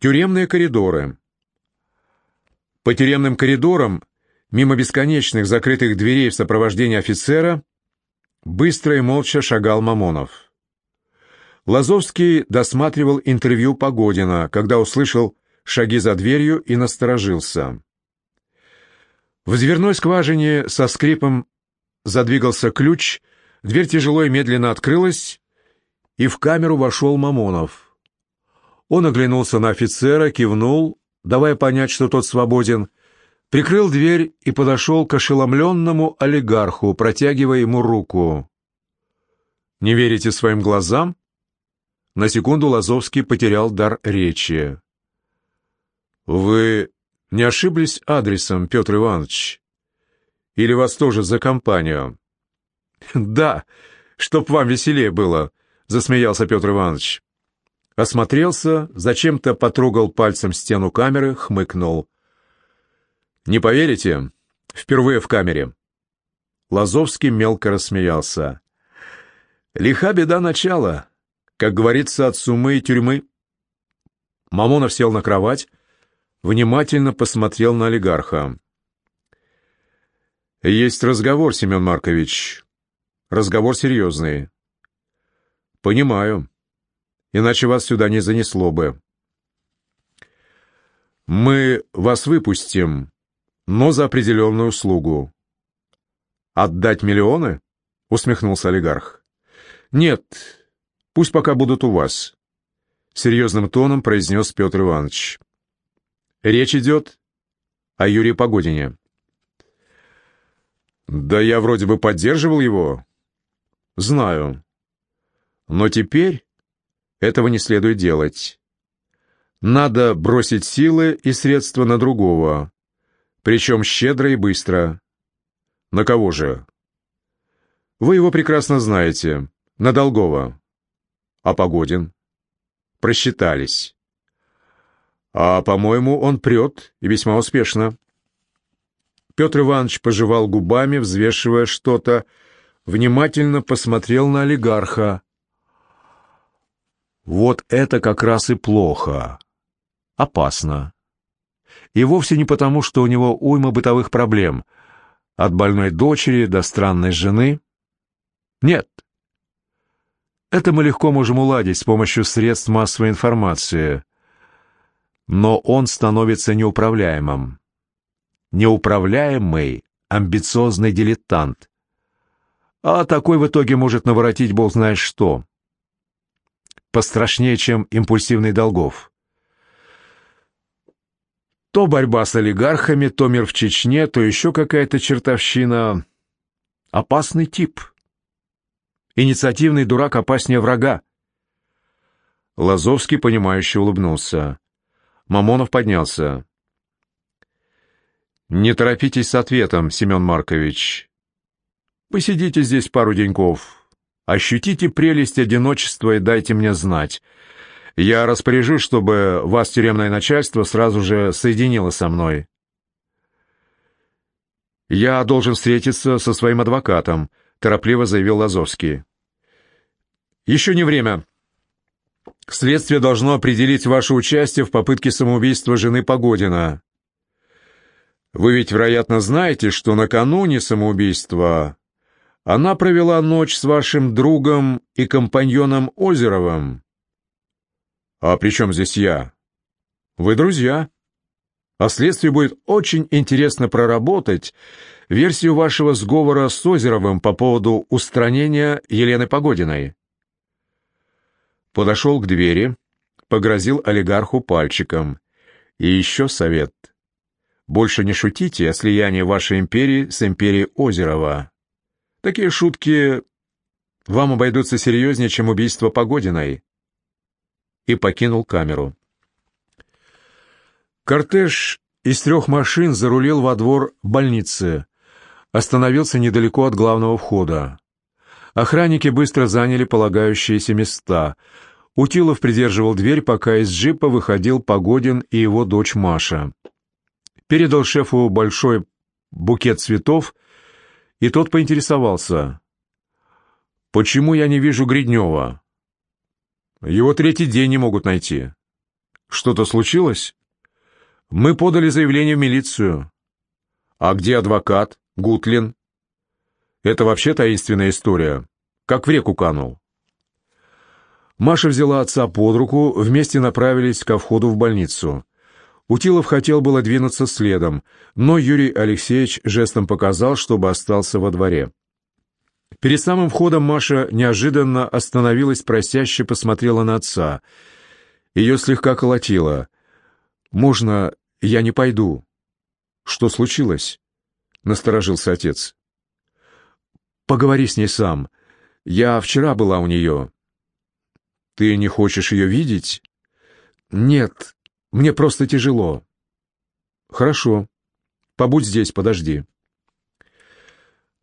Тюремные коридоры. По тюремным коридорам, мимо бесконечных закрытых дверей в сопровождении офицера, быстро и молча шагал Мамонов. Лазовский досматривал интервью Погодина, когда услышал шаги за дверью и насторожился. В дверной скважине со скрипом задвигался ключ, дверь тяжело и медленно открылась, и в камеру вошел Мамонов. Он оглянулся на офицера, кивнул, давая понять, что тот свободен, прикрыл дверь и подошел к ошеломленному олигарху, протягивая ему руку. «Не верите своим глазам?» На секунду Лазовский потерял дар речи. «Вы не ошиблись адресом, Петр Иванович? Или вас тоже за компанию?» «Да, чтоб вам веселее было», — засмеялся Петр Иванович. Осмотрелся, зачем-то потрогал пальцем стену камеры, хмыкнул. «Не поверите? Впервые в камере». Лазовский мелко рассмеялся. «Лиха беда начала, как говорится, от сумы и тюрьмы». Мамонов сел на кровать, внимательно посмотрел на олигарха. «Есть разговор, Семен Маркович. Разговор серьезный». «Понимаю. Иначе вас сюда не занесло бы». «Мы вас выпустим, но за определенную услугу». «Отдать миллионы?» — усмехнулся олигарх. «Нет, пусть пока будут у вас», — серьезным тоном произнес Петр Иванович. Речь идет о Юрии Погодине. Да я вроде бы поддерживал его. Знаю. Но теперь этого не следует делать. Надо бросить силы и средства на другого, причем щедро и быстро. На кого же? Вы его прекрасно знаете. На Долгова. А Погодин? Просчитались. А, по-моему, он прет, и весьма успешно. Петр Иванович пожевал губами, взвешивая что-то, внимательно посмотрел на олигарха. Вот это как раз и плохо. Опасно. И вовсе не потому, что у него уйма бытовых проблем. От больной дочери до странной жены. Нет. Это мы легко можем уладить с помощью средств массовой информации но он становится неуправляемым. Неуправляемый, амбициозный дилетант. А такой в итоге может наворотить бог знает что. Пострашнее, чем импульсивный долгов. То борьба с олигархами, то мир в Чечне, то еще какая-то чертовщина. Опасный тип. Инициативный дурак опаснее врага. Лазовский, понимающе улыбнулся. Мамонов поднялся. «Не торопитесь с ответом, Семен Маркович. Посидите здесь пару деньков. Ощутите прелесть одиночества и дайте мне знать. Я распоряжусь, чтобы вас тюремное начальство сразу же соединило со мной». «Я должен встретиться со своим адвокатом», — торопливо заявил Лазовский. «Еще не время. Следствие должно определить ваше участие в попытке самоубийства жены Погодина. Вы ведь, вероятно, знаете, что накануне самоубийства она провела ночь с вашим другом и компаньоном Озеровым. А при чем здесь я? Вы друзья. А следствию будет очень интересно проработать версию вашего сговора с Озеровым по поводу устранения Елены Погодиной подошел к двери, погрозил олигарху пальчиком. И еще совет. Больше не шутите о слиянии вашей империи с империей Озерова. Такие шутки вам обойдутся серьезнее, чем убийство Погодиной. И покинул камеру. Кортеж из трех машин зарулил во двор больницы, остановился недалеко от главного входа. Охранники быстро заняли полагающиеся места. Утилов придерживал дверь, пока из джипа выходил Погодин и его дочь Маша. Передал шефу большой букет цветов, и тот поинтересовался. «Почему я не вижу Гриднева?» «Его третий день не могут найти». Что-то случилось? Мы подали заявление в милицию. А где адвокат? Гутлин? Это вообще таинственная история. Как в реку канул. Маша взяла отца под руку, вместе направились ко входу в больницу. Утилов хотел было двинуться следом, но Юрий Алексеевич жестом показал, чтобы остался во дворе. Перед самым входом Маша неожиданно остановилась, просяще посмотрела на отца. Ее слегка колотило. «Можно, я не пойду?» «Что случилось?» — насторожился отец. «Поговори с ней сам. Я вчера была у нее». «Ты не хочешь ее видеть?» «Нет, мне просто тяжело». «Хорошо. Побудь здесь, подожди».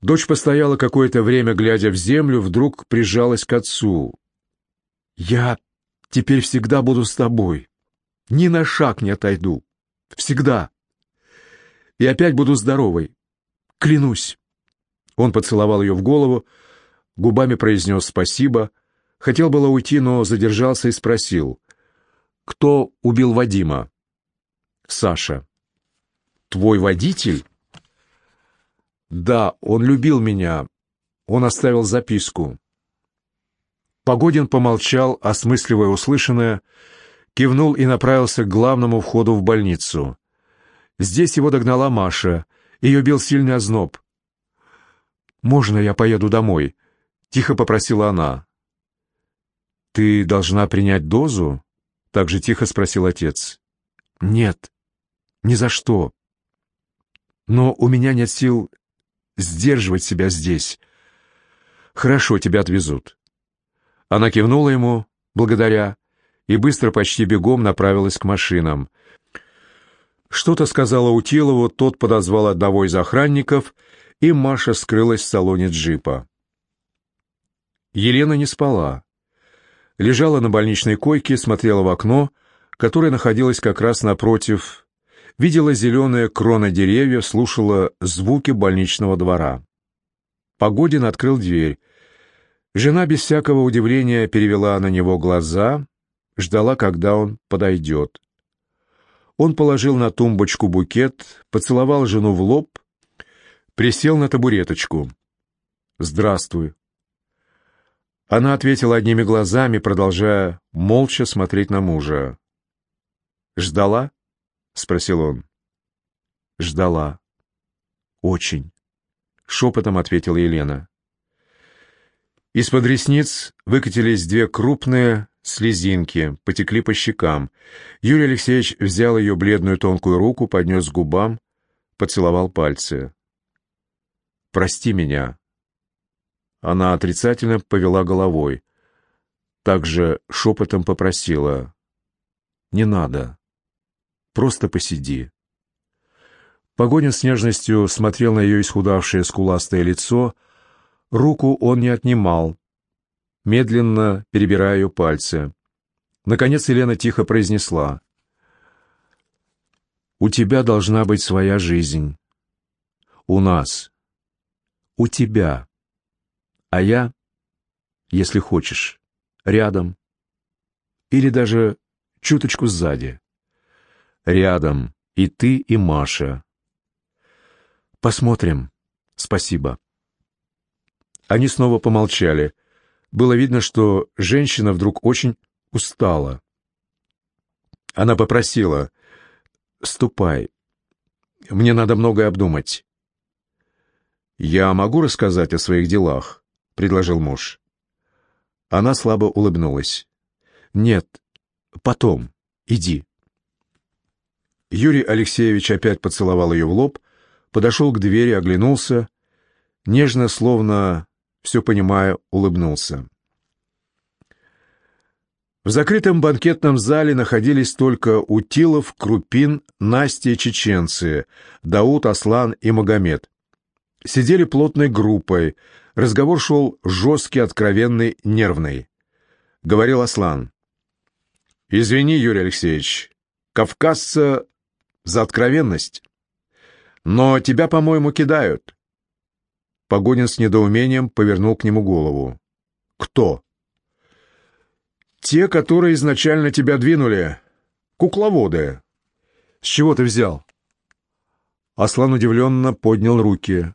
Дочь постояла какое-то время, глядя в землю, вдруг прижалась к отцу. «Я теперь всегда буду с тобой. Ни на шаг не отойду. Всегда. И опять буду здоровой. Клянусь». Он поцеловал ее в голову, губами произнес «спасибо», хотел было уйти, но задержался и спросил. «Кто убил Вадима?» «Саша». «Твой водитель?» Да, он любил меня. Он оставил записку. Погодин помолчал, осмысливая услышанное, кивнул и направился к главному входу в больницу. Здесь его догнала Маша. Ее бил сильный озноб. «Можно я поеду домой?» — тихо попросила она. «Ты должна принять дозу?» — так же тихо спросил отец. «Нет, ни за что. Но у меня нет сил сдерживать себя здесь. Хорошо, тебя отвезут. Она кивнула ему, благодаря, и быстро, почти бегом направилась к машинам. Что-то сказала Утилову, тот подозвал одного из охранников, и Маша скрылась в салоне джипа. Елена не спала. Лежала на больничной койке, смотрела в окно, которое находилось как раз напротив видела зеленые кроны деревьев, слушала звуки больничного двора. Погодин открыл дверь. Жена без всякого удивления перевела на него глаза, ждала, когда он подойдет. Он положил на тумбочку букет, поцеловал жену в лоб, присел на табуреточку. «Здравствуй». Она ответила одними глазами, продолжая молча смотреть на мужа. «Ждала?» — спросил он. «Ждала. Очень», — шепотом ответила Елена. Из-под ресниц выкатились две крупные слезинки, потекли по щекам. Юрий Алексеевич взял ее бледную тонкую руку, поднес к губам, поцеловал пальцы. «Прости меня». Она отрицательно повела головой. Также шепотом попросила. «Не надо». Просто посиди». Погонин с нежностью смотрел на ее исхудавшее скуластое лицо. Руку он не отнимал, медленно перебирая ее пальцы. Наконец Елена тихо произнесла. «У тебя должна быть своя жизнь. У нас. У тебя. А я, если хочешь, рядом. Или даже чуточку сзади. Рядом и ты, и Маша. Посмотрим. Спасибо. Они снова помолчали. Было видно, что женщина вдруг очень устала. Она попросила, «Ступай. Мне надо многое обдумать». «Я могу рассказать о своих делах?» — предложил муж. Она слабо улыбнулась. «Нет, потом. Иди». Юрий Алексеевич опять поцеловал ее в лоб, подошел к двери, оглянулся, нежно, словно все понимая, улыбнулся. В закрытом банкетном зале находились только Утилов, Крупин, Настя и чеченцы, Дауд, Аслан и Магомед. Сидели плотной группой, разговор шел жесткий, откровенный, нервный. Говорил Аслан. «Извини, Юрий Алексеевич, кавказца за откровенность. Но тебя, по-моему, кидают. Погонин с недоумением повернул к нему голову. Кто? Те, которые изначально тебя двинули. кукловоды. С чего ты взял? Аслан удивленно поднял руки.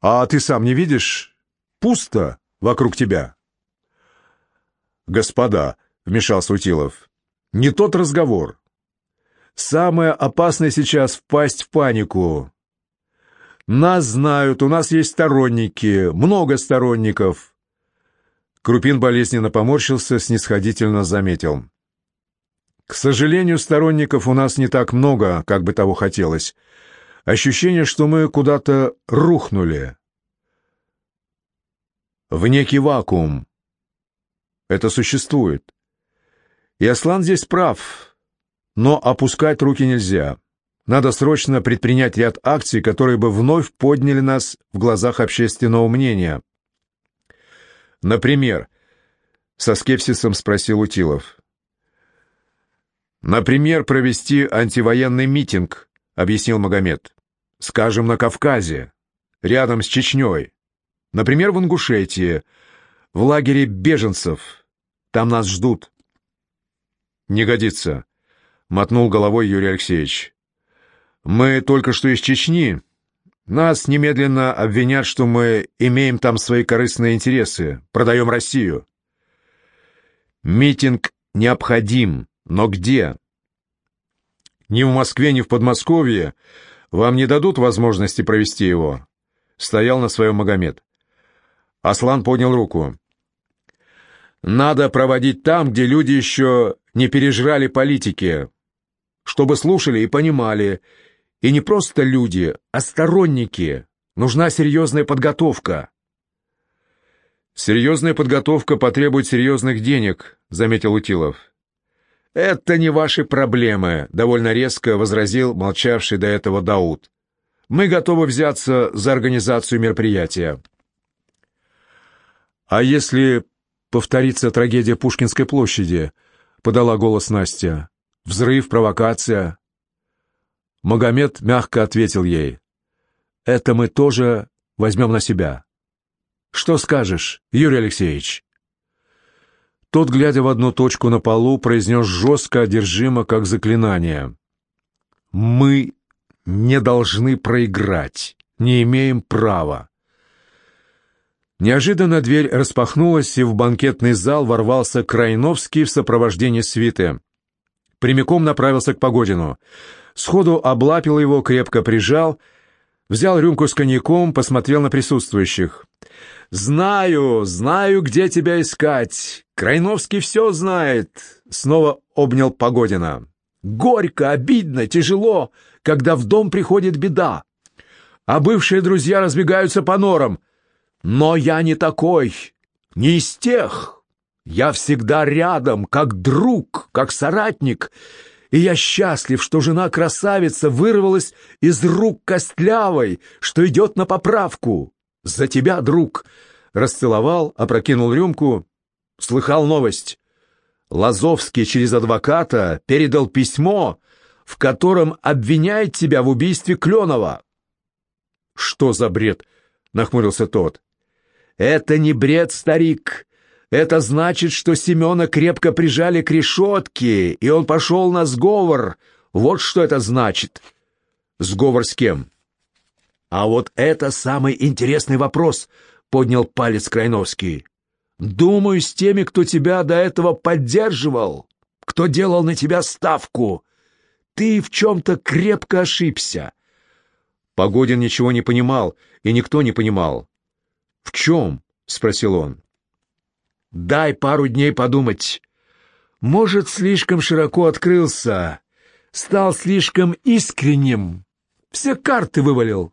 А ты сам не видишь? Пусто вокруг тебя. Господа, вмешался Утилов, не тот разговор. Самое опасное сейчас впасть в панику. Нас знают, у нас есть сторонники, много сторонников. Крупин болезненно поморщился, снисходительно заметил. К сожалению, сторонников у нас не так много, как бы того хотелось. Ощущение, что мы куда-то рухнули. В некий вакуум. Это существует. И Аслан здесь прав, но опускать руки нельзя. Надо срочно предпринять ряд акций, которые бы вновь подняли нас в глазах общественного мнения. Например, со скепсисом спросил Утилов. Например, провести антивоенный митинг, объяснил Магомед. Скажем, на Кавказе, рядом с Чечней. Например, в Ингушетии, в лагере беженцев. Там нас ждут. Не годится, мотнул головой Юрий Алексеевич. Мы только что из Чечни. Нас немедленно обвинят, что мы имеем там свои корыстные интересы, продаем Россию. Митинг необходим, но где? Ни в Москве, ни в Подмосковье вам не дадут возможности провести его. Стоял на своем Магомед. Аслан поднял руку. Надо проводить там, где люди еще не пережрали политики, чтобы слушали и понимали, и не просто люди, а сторонники. Нужна серьезная подготовка. «Серьезная подготовка потребует серьезных денег», — заметил Утилов. «Это не ваши проблемы», — довольно резко возразил молчавший до этого Дауд. «Мы готовы взяться за организацию мероприятия». «А если повторится трагедия Пушкинской площади?» — подала голос Настя. «Взрыв, провокация». Магомед мягко ответил ей. «Это мы тоже возьмем на себя». «Что скажешь, Юрий Алексеевич?» Тот, глядя в одну точку на полу, произнес жестко, одержимо, как заклинание. «Мы не должны проиграть, не имеем права». Неожиданно дверь распахнулась, и в банкетный зал ворвался Крайновский в сопровождении свиты. Прямиком направился к Погодину. Сходу облапил его, крепко прижал, взял рюмку с коньяком, посмотрел на присутствующих. «Знаю, знаю, где тебя искать. Крайновский все знает», — снова обнял Погодина. «Горько, обидно, тяжело, когда в дом приходит беда. А бывшие друзья разбегаются по норам. Но я не такой, не из тех. Я всегда рядом, как друг, как соратник» и я счастлив, что жена красавица вырвалась из рук костлявой, что идет на поправку. За тебя, друг!» Расцеловал, опрокинул рюмку. Слыхал новость. Лазовский через адвоката передал письмо, в котором обвиняет тебя в убийстве Кленова. «Что за бред?» — нахмурился тот. «Это не бред, старик. Это значит, что Семена крепко прижали к решетке, и он пошел на сговор. Вот что это значит. Сговор с кем? А вот это самый интересный вопрос, поднял палец Крайновский. Думаю, с теми, кто тебя до этого поддерживал, кто делал на тебя ставку. Ты в чем-то крепко ошибся. Погодин ничего не понимал, и никто не понимал. «В чем?» — спросил он. Дай пару дней подумать. Может, слишком широко открылся, стал слишком искренним, все карты вывалил.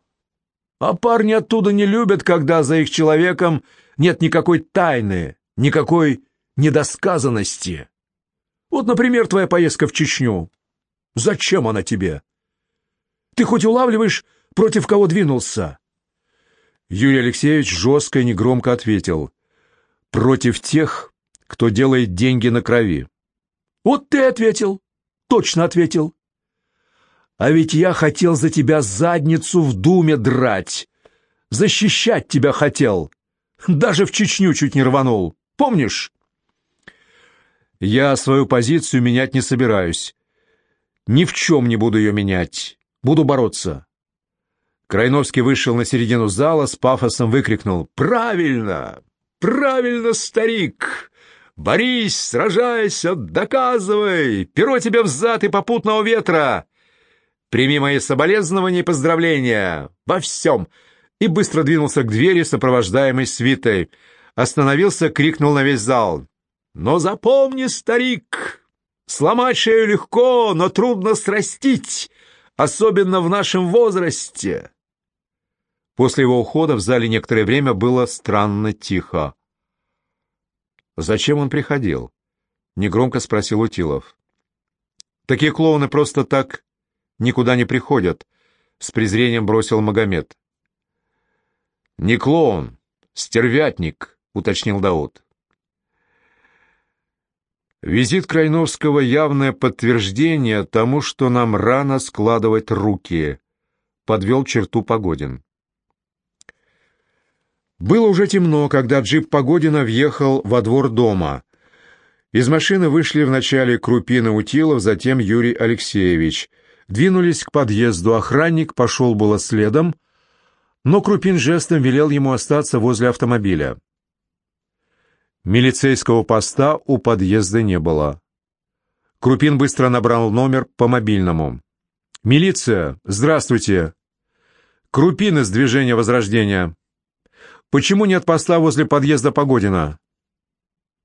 А парни оттуда не любят, когда за их человеком нет никакой тайны, никакой недосказанности. Вот, например, твоя поездка в Чечню. Зачем она тебе? Ты хоть улавливаешь, против кого двинулся?» Юрий Алексеевич жестко и негромко ответил против тех, кто делает деньги на крови. Вот ты ответил, точно ответил. А ведь я хотел за тебя задницу в думе драть, защищать тебя хотел. Даже в Чечню чуть не рванул, помнишь? Я свою позицию менять не собираюсь. Ни в чем не буду ее менять. Буду бороться. Крайновский вышел на середину зала, с пафосом выкрикнул «Правильно! Правильно, старик! Борись, сражайся, доказывай! Перо тебе взад и попутного ветра! Прими мои соболезнования и поздравления! Во всем!» И быстро двинулся к двери, сопровождаемой свитой. Остановился, крикнул на весь зал. «Но запомни, старик, сломать шею легко, но трудно срастить, особенно в нашем возрасте!» После его ухода в зале некоторое время было странно тихо. «Зачем он приходил?» — негромко спросил Утилов. «Такие клоуны просто так никуда не приходят», — с презрением бросил Магомед. «Не клоун, стервятник», — уточнил Дауд. Визит Крайновского — явное подтверждение тому, что нам рано складывать руки, — подвел черту Погодин. Было уже темно, когда джип Погодина въехал во двор дома. Из машины вышли вначале Крупин и Утилов, затем Юрий Алексеевич. Двинулись к подъезду, охранник пошел было следом, но Крупин жестом велел ему остаться возле автомобиля. Милицейского поста у подъезда не было. Крупин быстро набрал номер по мобильному. «Милиция, здравствуйте!» «Крупин из движения Возрождения!» Почему нет поста возле подъезда Погодина?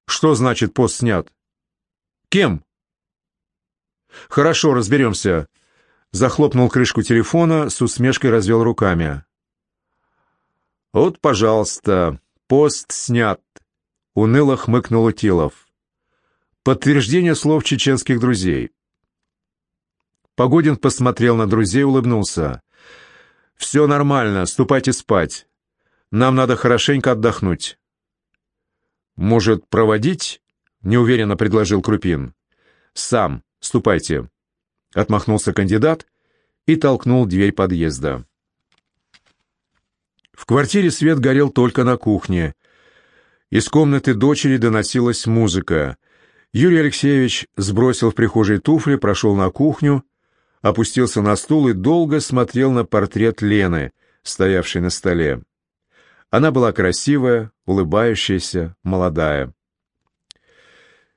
Что значит пост снят? Кем? Хорошо, разберемся. Захлопнул крышку телефона, с усмешкой развел руками. Вот, пожалуйста, пост снят. Уныло хмыкнул Утилов. Подтверждение слов чеченских друзей. Погодин посмотрел на друзей улыбнулся. «Все нормально, ступайте спать. Нам надо хорошенько отдохнуть». «Может, проводить?» — неуверенно предложил Крупин. «Сам. Ступайте». Отмахнулся кандидат и толкнул дверь подъезда. В квартире свет горел только на кухне. Из комнаты дочери доносилась музыка. Юрий Алексеевич сбросил в прихожей туфли, прошел на кухню, опустился на стул и долго смотрел на портрет Лены, стоявший на столе. Она была красивая, улыбающаяся, молодая.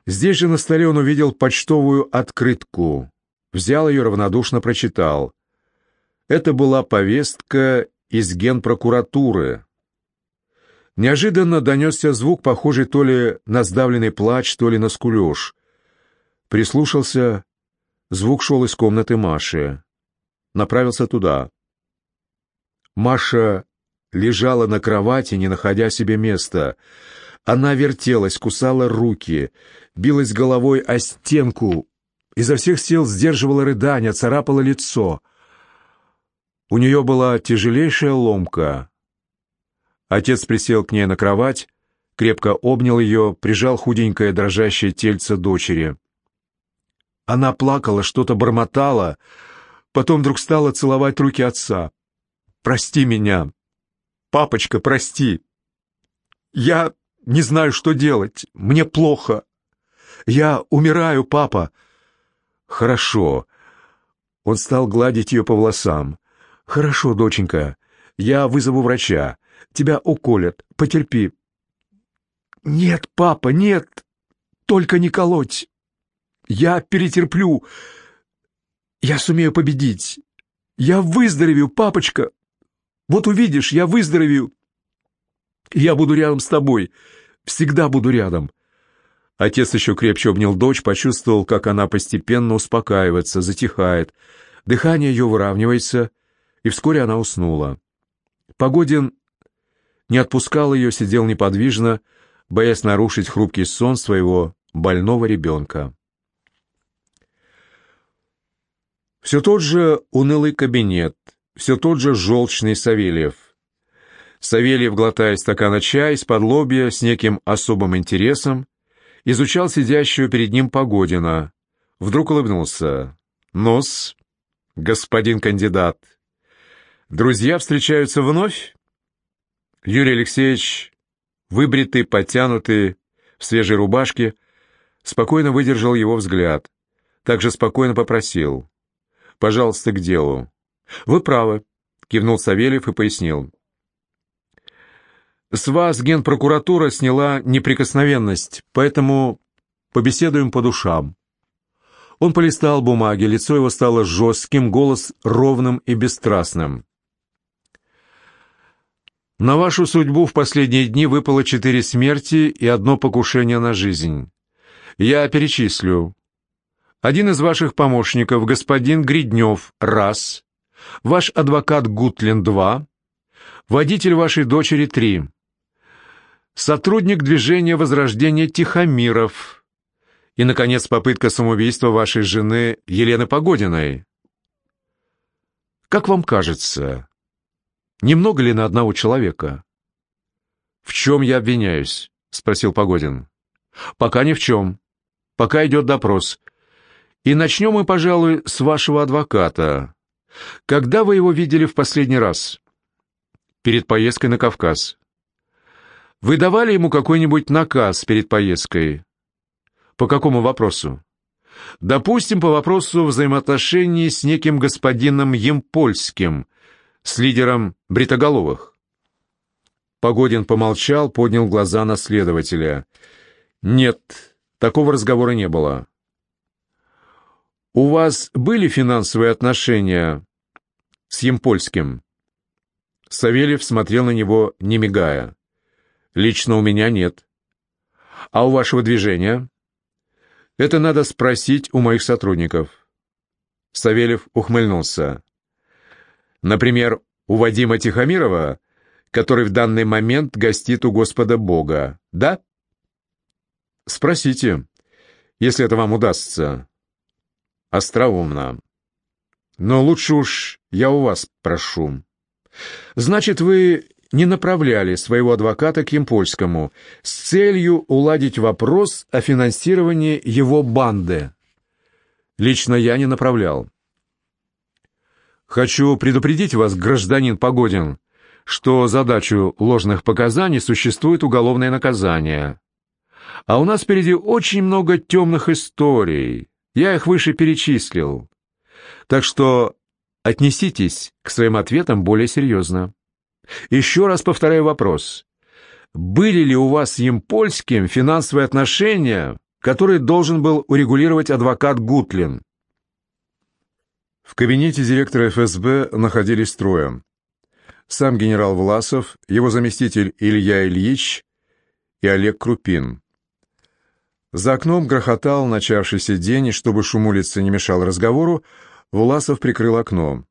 Здесь же на столе он увидел почтовую открытку. Взял ее, равнодушно прочитал. Это была повестка из генпрокуратуры. Неожиданно донесся звук, похожий то ли на сдавленный плач, то ли на скулеж. Прислушался. Звук шел из комнаты Маши. Направился туда. Маша лежала на кровати, не находя себе места. Она вертелась, кусала руки, билась головой о стенку, изо всех сил сдерживала рыдания, царапала лицо. У нее была тяжелейшая ломка. Отец присел к ней на кровать, крепко обнял ее, прижал худенькое дрожащее тельце дочери. Она плакала, что-то бормотала, потом вдруг стала целовать руки отца. «Прости меня», «Папочка, прости. Я не знаю, что делать. Мне плохо. Я умираю, папа». «Хорошо». Он стал гладить ее по волосам. «Хорошо, доченька. Я вызову врача. Тебя уколят. Потерпи». «Нет, папа, нет. Только не колоть. Я перетерплю. Я сумею победить. Я выздоровею, папочка. Вот увидишь, я выздоровею. Я буду рядом с тобой. Всегда буду рядом». Отец еще крепче обнял дочь, почувствовал, как она постепенно успокаивается, затихает. Дыхание ее выравнивается, и вскоре она уснула. Погодин не отпускал ее, сидел неподвижно, боясь нарушить хрупкий сон своего больного ребенка. Все тот же унылый кабинет, все тот же желчный Савельев. Савельев, глотая стакана чая из-под лобья с неким особым интересом, изучал сидящую перед ним Погодина. Вдруг улыбнулся. «Нос, господин кандидат. Друзья встречаются вновь?» Юрий Алексеевич, выбритый, подтянутый, в свежей рубашке, Спокойно выдержал его взгляд. Также спокойно попросил. «Пожалуйста, к делу». «Вы правы», — кивнул Савельев и пояснил. «С вас генпрокуратура сняла неприкосновенность, поэтому побеседуем по душам». Он полистал бумаги, лицо его стало жестким, голос ровным и бесстрастным. «На вашу судьбу в последние дни выпало четыре смерти и одно покушение на жизнь. Я перечислю. Один из ваших помощников, господин Гриднев, раз. Ваш адвокат Гутлин, два. Водитель вашей дочери, три. Сотрудник движения Возрождения Тихомиров, и, наконец, попытка самоубийства вашей жены Елены Погодиной. Как вам кажется, немного ли на одного человека? В чем я обвиняюсь? Спросил Погодин. Пока ни в чем. Пока идет допрос. И начнем мы, пожалуй, с вашего адвоката. Когда вы его видели в последний раз? Перед поездкой на Кавказ. Вы давали ему какой-нибудь наказ перед поездкой? По какому вопросу? Допустим, по вопросу взаимоотношений с неким господином Емпольским, с лидером Бритоголовых. Погодин помолчал, поднял глаза на следователя. «Нет, такого разговора не было». «У вас были финансовые отношения с Емпольским?» Савельев смотрел на него, не мигая. «Лично у меня нет». «А у вашего движения?» Это надо спросить у моих сотрудников. Савельев ухмыльнулся. Например, у Вадима Тихомирова, который в данный момент гостит у Господа Бога, да? Спросите, если это вам удастся. Остроумно. Но лучше уж я у вас прошу. Значит, вы не направляли своего адвоката к Емпольскому с целью уладить вопрос о финансировании его банды. Лично я не направлял. Хочу предупредить вас, гражданин Погодин, что задачу ложных показаний существует уголовное наказание. А у нас впереди очень много темных историй. Я их выше перечислил. Так что отнеситесь к своим ответам более серьезно. Еще раз повторяю вопрос. Были ли у вас с Емпольским финансовые отношения, которые должен был урегулировать адвокат Гутлин? В кабинете директора ФСБ находились трое. Сам генерал Власов, его заместитель Илья Ильич и Олег Крупин. За окном грохотал начавшийся день, и чтобы шум улицы не мешал разговору, Власов прикрыл окно.